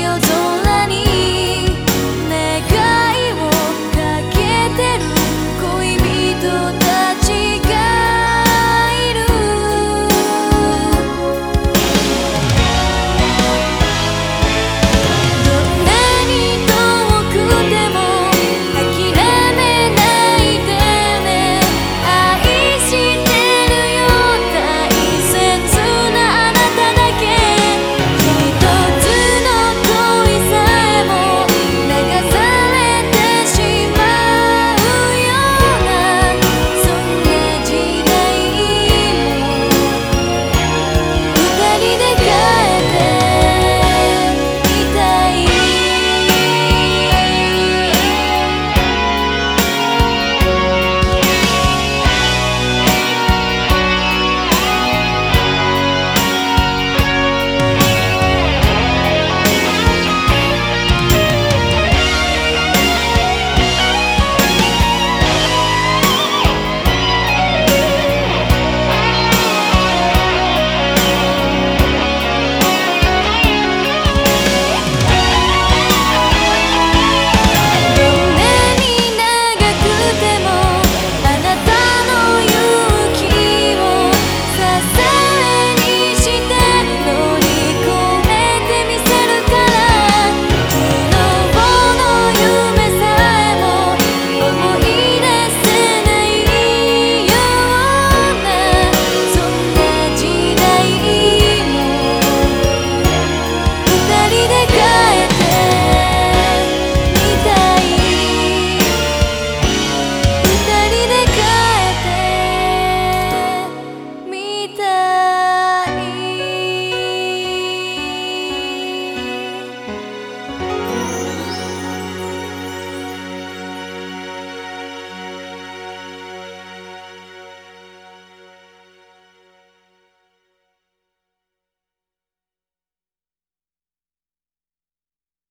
有。